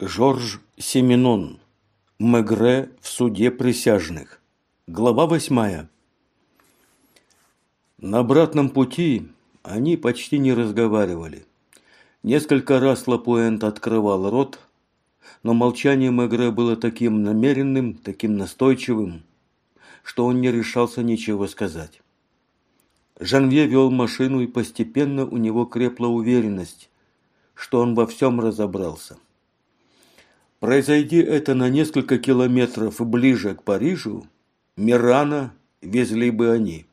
Жорж Семенон. Мегре в суде присяжных. Глава восьмая. На обратном пути они почти не разговаривали. Несколько раз Лапуэнт открывал рот, но молчание Мегре было таким намеренным, таким настойчивым, что он не решался ничего сказать. Жанве вел машину, и постепенно у него крепла уверенность, что он во всем разобрался. Произойди это на несколько километров ближе к Парижу, Мирана везли бы они.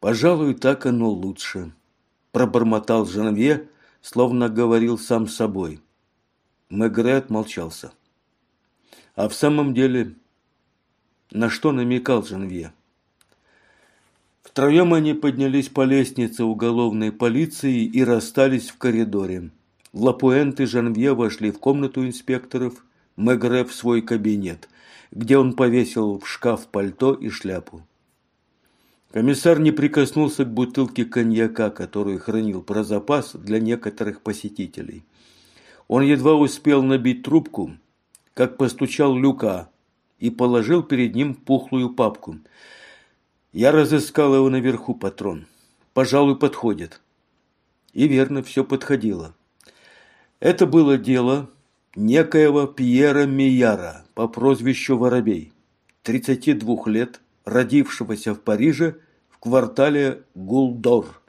«Пожалуй, так оно лучше», – пробормотал Жанве, словно говорил сам с собой. Мегре отмолчался. А в самом деле, на что намекал Жанве? Втроем они поднялись по лестнице уголовной полиции и расстались в коридоре. Лапуэнт и Жанвье вошли в комнату инспекторов, Мегре в свой кабинет, где он повесил в шкаф пальто и шляпу. Комиссар не прикоснулся к бутылке коньяка, которую хранил про запас для некоторых посетителей. Он едва успел набить трубку, как постучал Люка и положил перед ним пухлую папку – я разыскал его наверху, патрон. Пожалуй, подходит. И верно, все подходило. Это было дело некоего Пьера Мияра по прозвищу Воробей, 32 лет, родившегося в Париже в квартале Гулдор.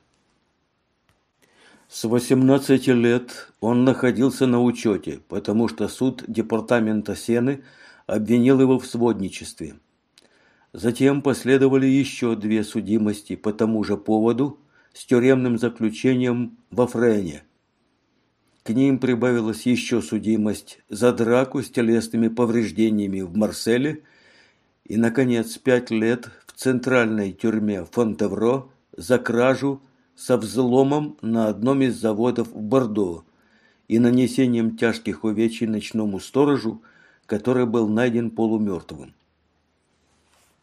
С 18 лет он находился на учете, потому что суд департамента Сены обвинил его в сводничестве – Затем последовали еще две судимости по тому же поводу с тюремным заключением во Френе. К ним прибавилась еще судимость за драку с телесными повреждениями в Марселе и, наконец, пять лет в центральной тюрьме Фонтевро за кражу со взломом на одном из заводов в Бордо и нанесением тяжких увечий ночному сторожу, который был найден полумертвым.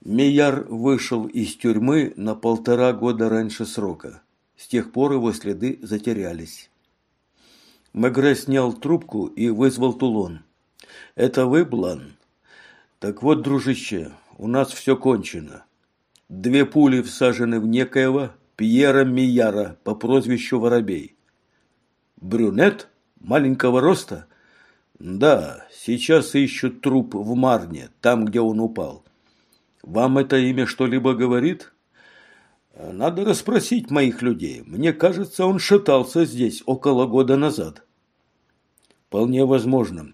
Мияр вышел из тюрьмы на полтора года раньше срока. С тех пор его следы затерялись. Мегре снял трубку и вызвал Тулон. «Это вы, Блан?» «Так вот, дружище, у нас все кончено. Две пули всажены в некоего Пьера Мияра по прозвищу Воробей. Брюнет? Маленького роста? Да, сейчас ищут труп в Марне, там, где он упал. Вам это имя что-либо говорит? Надо расспросить моих людей. Мне кажется, он шатался здесь около года назад. Вполне возможно.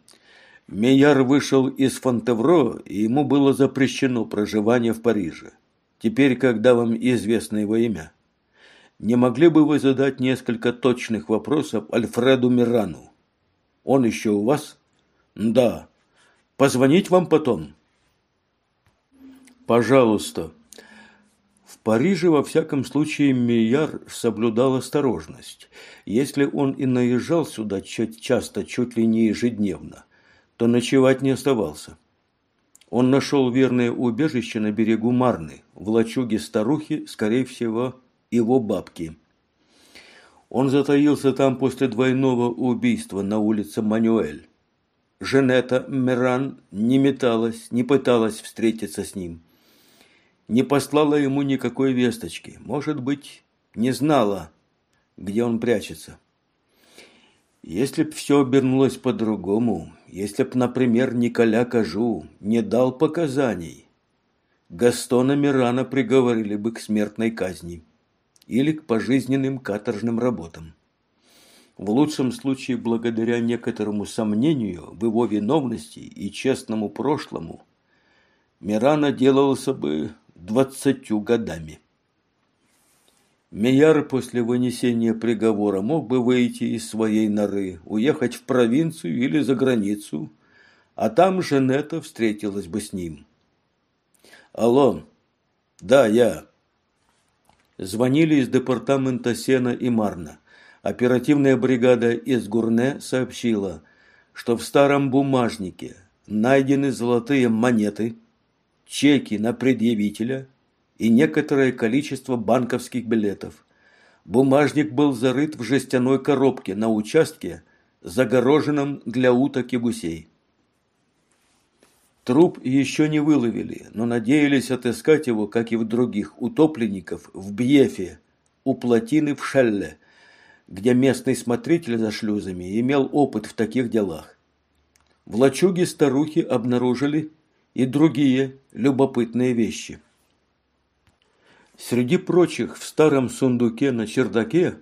Мейяр вышел из Фонтевро, и ему было запрещено проживание в Париже. Теперь, когда вам известно его имя, не могли бы вы задать несколько точных вопросов Альфреду Мирану? Он еще у вас? Да. Позвонить вам потом? Пожалуйста. Париже, во всяком случае, Мияр соблюдал осторожность. Если он и наезжал сюда часто, чуть ли не ежедневно, то ночевать не оставался. Он нашел верное убежище на берегу Марны, в лачуге старухи, скорее всего, его бабки. Он затаился там после двойного убийства на улице Манюэль. Женета Меран не металась, не пыталась встретиться с ним – не послала ему никакой весточки. Может быть, не знала, где он прячется. Если б все обернулось по-другому, если б, например, Николя Кажу не дал показаний, Гастона Мирана приговорили бы к смертной казни или к пожизненным каторжным работам. В лучшем случае, благодаря некоторому сомнению в его виновности и честному прошлому, Мирана делался бы двадцатью годами. Мияр после вынесения приговора мог бы выйти из своей норы, уехать в провинцию или за границу, а там Женета встретилась бы с ним. «Алло, да, я». Звонили из департамента Сена и Марна. Оперативная бригада из Гурне сообщила, что в старом бумажнике найдены золотые монеты – чеки на предъявителя и некоторое количество банковских билетов. Бумажник был зарыт в жестяной коробке на участке, загороженном для уток и гусей. Труп еще не выловили, но надеялись отыскать его, как и в других утопленников, в Бьефе, у плотины в Шелле, где местный смотритель за шлюзами имел опыт в таких делах. В лачуге старухи обнаружили и другие любопытные вещи. Среди прочих в старом сундуке на чердаке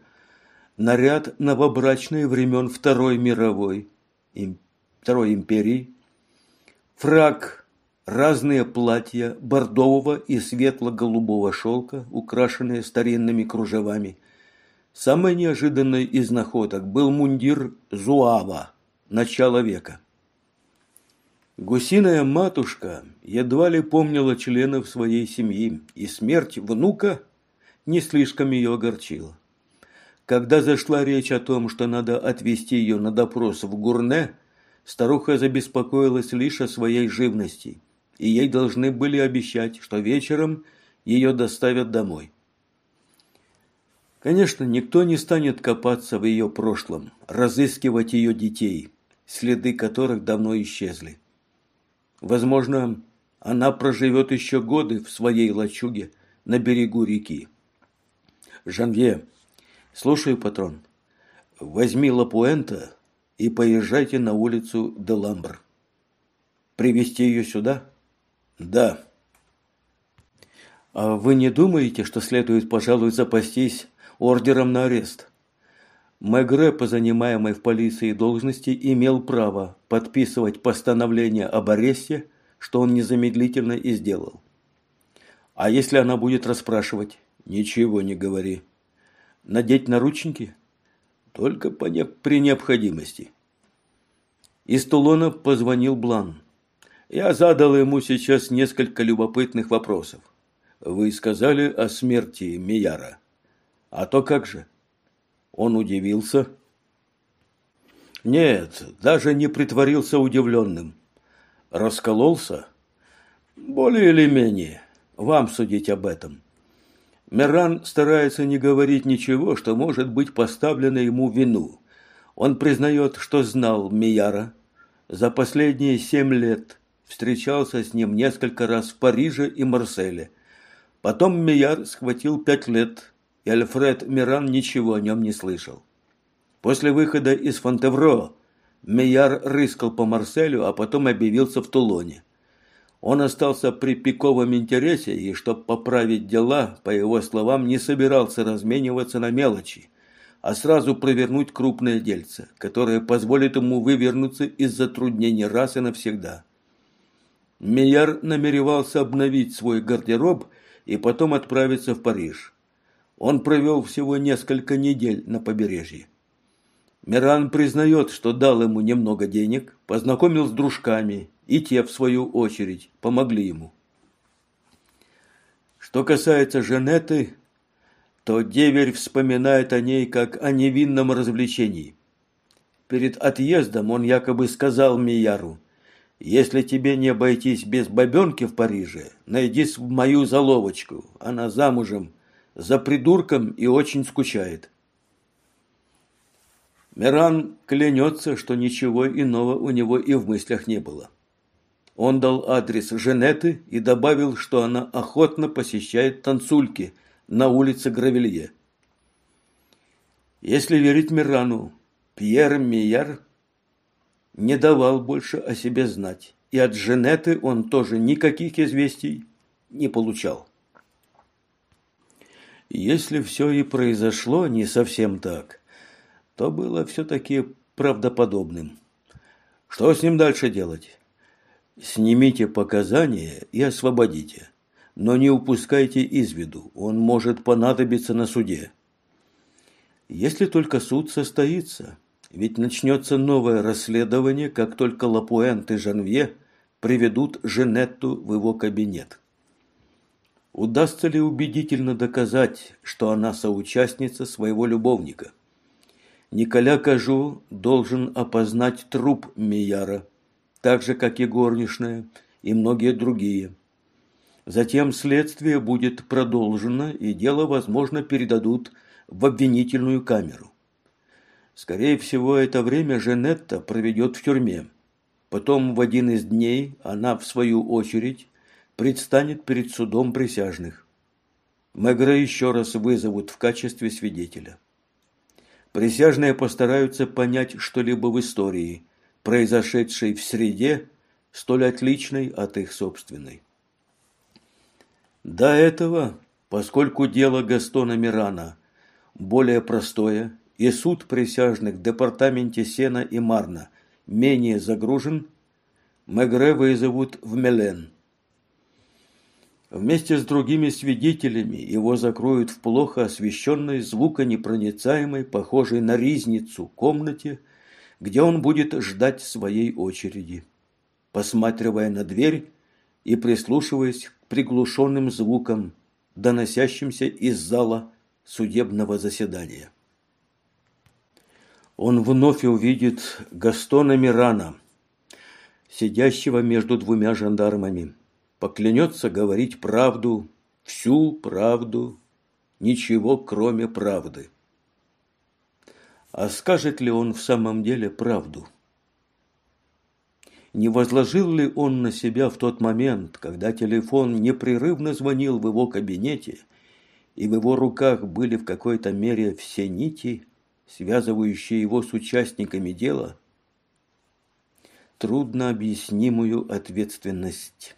наряд новобрачной времен Второй мировой, Второй империи, фраг, разные платья бордового и светло-голубого шелка, украшенные старинными кружевами. Самой неожиданной из находок был мундир Зуава начала века. Гусиная матушка едва ли помнила членов своей семьи, и смерть внука не слишком ее огорчила. Когда зашла речь о том, что надо отвезти ее на допрос в Гурне, старуха забеспокоилась лишь о своей живности, и ей должны были обещать, что вечером ее доставят домой. Конечно, никто не станет копаться в ее прошлом, разыскивать ее детей, следы которых давно исчезли. Возможно, она проживет еще годы в своей лачуге на берегу реки. Жанвье, слушай, патрон, возьми Лапуэнта и поезжайте на улицу Деламбр. Привести ее сюда? Да. А вы не думаете, что следует, пожалуй, запастись ордером на арест? Мегре по занимаемой в полиции должности имел право подписывать постановление об аресте, что он незамедлительно и сделал. А если она будет расспрашивать? Ничего не говори. Надеть наручники? Только по не... при необходимости. Из Тулона позвонил Блан. Я задал ему сейчас несколько любопытных вопросов. Вы сказали о смерти Мияра. А то как же? Он удивился? Нет, даже не притворился удивленным. Раскололся? Более или менее. Вам судить об этом. Миран старается не говорить ничего, что может быть поставлено ему вину. Он признает, что знал Мияра. За последние семь лет встречался с ним несколько раз в Париже и Марселе. Потом Мияр схватил пять лет и Альфред Миран ничего о нем не слышал. После выхода из Фонтевро Мияр рыскал по Марселю, а потом объявился в Тулоне. Он остался при пиковом интересе и, чтобы поправить дела, по его словам, не собирался размениваться на мелочи, а сразу провернуть крупное дельце, которое позволит ему вывернуться из затруднений раз и навсегда. Мияр намеревался обновить свой гардероб и потом отправиться в Париж. Он провел всего несколько недель на побережье. Миран признает, что дал ему немного денег, познакомил с дружками, и те, в свою очередь, помогли ему. Что касается Жанеты, то деверь вспоминает о ней как о невинном развлечении. Перед отъездом он якобы сказал Мияру, «Если тебе не обойтись без бабенки в Париже, найди мою заловочку, она замужем, за придурком и очень скучает. Миран клянется, что ничего иного у него и в мыслях не было. Он дал адрес Женеты и добавил, что она охотно посещает танцульки на улице Гравелье. Если верить Мирану, Пьер Мияр не давал больше о себе знать, и от Женеты он тоже никаких известий не получал. Если все и произошло не совсем так, то было все-таки правдоподобным. Что с ним дальше делать? Снимите показания и освободите. Но не упускайте из виду, он может понадобиться на суде. Если только суд состоится, ведь начнется новое расследование, как только Лапуэнт и Жанвье приведут Женетту в его кабинет. Удастся ли убедительно доказать, что она соучастница своего любовника? Николя Кажу должен опознать труп Мияра, так же, как и горничная, и многие другие. Затем следствие будет продолжено, и дело, возможно, передадут в обвинительную камеру. Скорее всего, это время Женетта проведет в тюрьме. Потом в один из дней она, в свою очередь, предстанет перед судом присяжных. Мегре еще раз вызовут в качестве свидетеля. Присяжные постараются понять что-либо в истории, произошедшей в среде, столь отличной от их собственной. До этого, поскольку дело Гастона Мирана более простое и суд присяжных в департаменте Сена и Марна менее загружен, Мегре вызовут в Мелен. Вместе с другими свидетелями его закроют в плохо освещенной, звуконепроницаемой, похожей на ризницу, комнате, где он будет ждать своей очереди, посматривая на дверь и прислушиваясь к приглушенным звукам, доносящимся из зала судебного заседания. Он вновь увидит Гастона Мирана, сидящего между двумя жандармами поклянется говорить правду, всю правду, ничего кроме правды. А скажет ли он в самом деле правду? Не возложил ли он на себя в тот момент, когда телефон непрерывно звонил в его кабинете, и в его руках были в какой-то мере все нити, связывающие его с участниками дела, трудно объяснимую ответственность?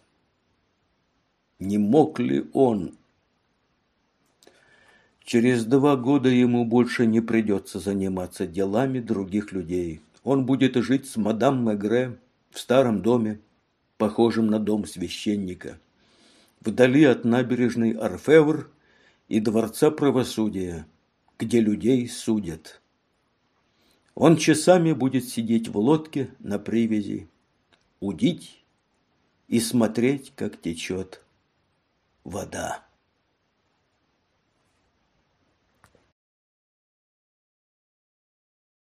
Не мог ли он? Через два года ему больше не придется заниматься делами других людей. Он будет жить с мадам Мегре в старом доме, похожем на дом священника, вдали от набережной Орфевр и Дворца правосудия, где людей судят. Он часами будет сидеть в лодке на привязи, удить и смотреть, как течет вода.